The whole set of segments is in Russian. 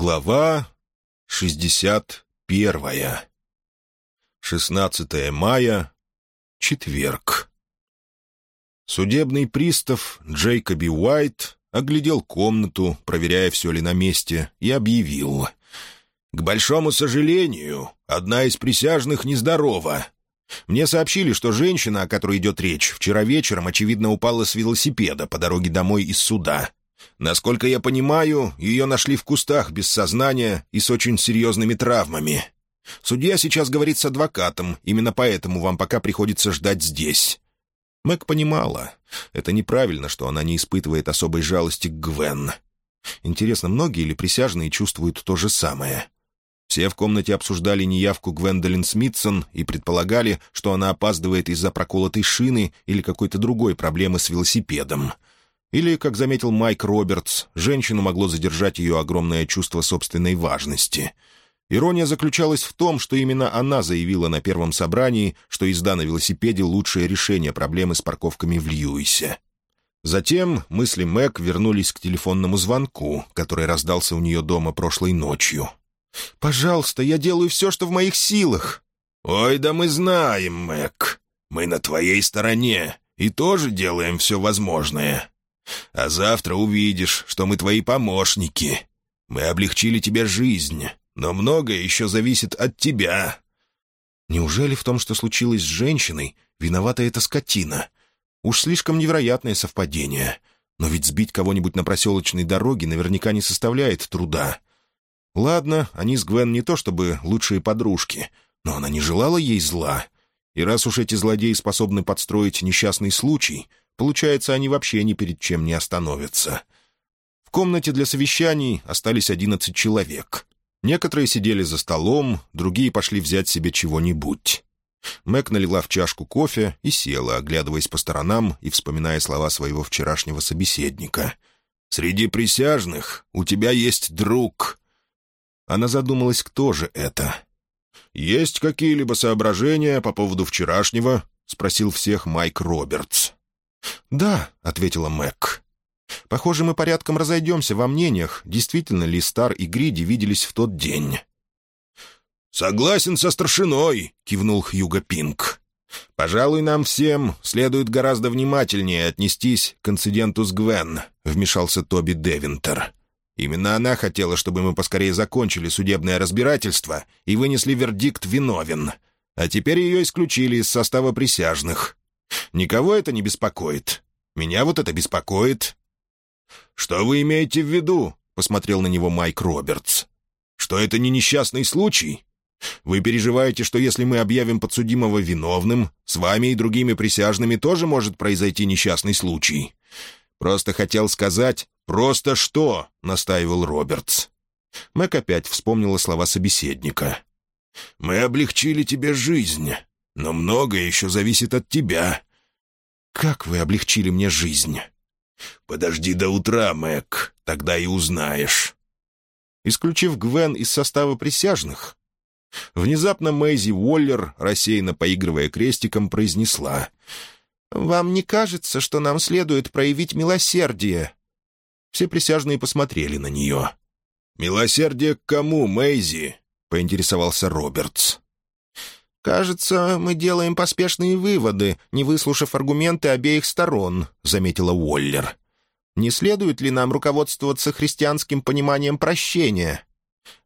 Глава 61. 16 мая. Четверг. Судебный пристав Джейкоби Уайт оглядел комнату, проверяя, все ли на месте, и объявил. «К большому сожалению, одна из присяжных нездорова. Мне сообщили, что женщина, о которой идет речь, вчера вечером, очевидно, упала с велосипеда по дороге домой из суда». Насколько я понимаю, ее нашли в кустах без сознания и с очень серьезными травмами. Судья сейчас говорит с адвокатом, именно поэтому вам пока приходится ждать здесь». Мэг понимала, это неправильно, что она не испытывает особой жалости к Гвен. Интересно, многие ли присяжные чувствуют то же самое? Все в комнате обсуждали неявку Гвендолин Смитсон и предполагали, что она опаздывает из-за проколотой шины или какой-то другой проблемы с велосипедом — или, как заметил Майк Робертс, женщину могло задержать ее огромное чувство собственной важности. Ирония заключалась в том, что именно она заявила на первом собрании, что езда на велосипеде — лучшее решение проблемы с парковками в Льюисе. Затем мысли Мэг вернулись к телефонному звонку, который раздался у нее дома прошлой ночью. «Пожалуйста, я делаю все, что в моих силах». «Ой, да мы знаем, Мэг. Мы на твоей стороне и тоже делаем все возможное. А завтра увидишь, что мы твои помощники. Мы облегчили тебе жизнь, но многое еще зависит от тебя». Неужели в том, что случилось с женщиной, виновата эта скотина? Уж слишком невероятное совпадение. Но ведь сбить кого-нибудь на проселочной дороге наверняка не составляет труда. Ладно, они с Гвен не то чтобы лучшие подружки, но она не желала ей зла. И раз уж эти злодеи способны подстроить несчастный случай, Получается, они вообще ни перед чем не остановятся. В комнате для совещаний остались одиннадцать человек. Некоторые сидели за столом, другие пошли взять себе чего-нибудь. Мэг налила в чашку кофе и села, оглядываясь по сторонам и вспоминая слова своего вчерашнего собеседника. «Среди присяжных у тебя есть друг». Она задумалась, кто же это. «Есть какие-либо соображения по поводу вчерашнего?» — спросил всех Майк Робертс. «Да», — ответила Мэг. «Похоже, мы порядком разойдемся во мнениях, действительно ли Стар и Гриди виделись в тот день». «Согласен со старшиной», — кивнул Хьюго Пинк. «Пожалуй, нам всем следует гораздо внимательнее отнестись к инциденту с Гвен», — вмешался Тоби Девинтер. «Именно она хотела, чтобы мы поскорее закончили судебное разбирательство и вынесли вердикт «виновен». А теперь ее исключили из состава присяжных. Никого это не беспокоит. Меня вот это беспокоит». «Что вы имеете в виду?» — посмотрел на него Майк Робертс. «Что это не несчастный случай? Вы переживаете, что если мы объявим подсудимого виновным, с вами и другими присяжными тоже может произойти несчастный случай?» «Просто хотел сказать, просто что?» — настаивал Робертс. Мэг опять вспомнила слова собеседника. «Мы облегчили тебе жизнь, но многое еще зависит от тебя». «Как вы облегчили мне жизнь?» «Подожди до утра, Мэг, тогда и узнаешь». Исключив Гвен из состава присяжных, внезапно Мэйзи Уоллер, рассеянно поигрывая крестиком, произнесла «Вам не кажется, что нам следует проявить милосердие?» Все присяжные посмотрели на нее. «Милосердие к кому, Мэйзи?» — поинтересовался Робертс. «Кажется, мы делаем поспешные выводы, не выслушав аргументы обеих сторон», — заметила Уоллер. «Не следует ли нам руководствоваться христианским пониманием прощения?»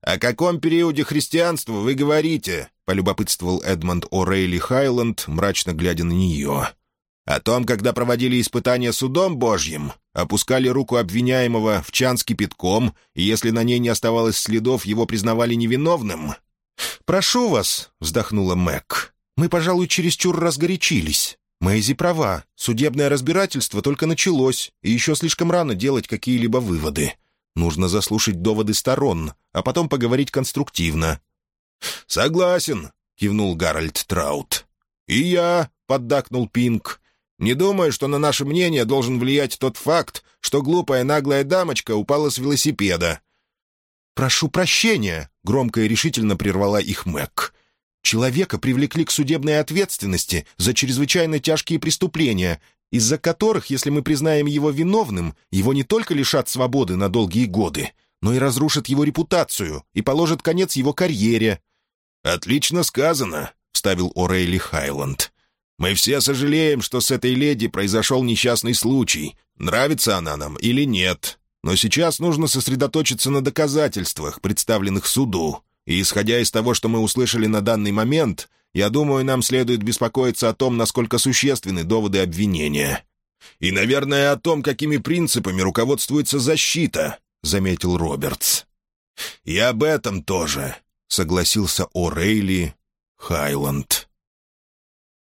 «О каком периоде христианства вы говорите?» — полюбопытствовал Эдмонд О'Рейли Хайланд, мрачно глядя на нее. «О том, когда проводили испытания судом Божьим, опускали руку обвиняемого в чан с кипятком, и если на ней не оставалось следов, его признавали невиновным?» «Прошу вас», — вздохнула Мэг. «Мы, пожалуй, чересчур разгорячились. Мэйзи права. Судебное разбирательство только началось, и еще слишком рано делать какие-либо выводы. Нужно заслушать доводы сторон, а потом поговорить конструктивно». «Согласен», — кивнул Гарольд Траут. «И я», — поддакнул Пинк. «Не думаю, что на наше мнение должен влиять тот факт, что глупая наглая дамочка упала с велосипеда. «Прошу прощения», — громко и решительно прервала их Мэг. «Человека привлекли к судебной ответственности за чрезвычайно тяжкие преступления, из-за которых, если мы признаем его виновным, его не только лишат свободы на долгие годы, но и разрушит его репутацию и положит конец его карьере». «Отлично сказано», — вставил О'Рейли Хайланд. «Мы все сожалеем, что с этой леди произошел несчастный случай. Нравится она нам или нет. Но сейчас нужно сосредоточиться на доказательствах, представленных суду. И исходя из того, что мы услышали на данный момент, я думаю, нам следует беспокоиться о том, насколько существенны доводы обвинения. И, наверное, о том, какими принципами руководствуется защита», — заметил Робертс. «И об этом тоже», — согласился О'Рейли Хайланд.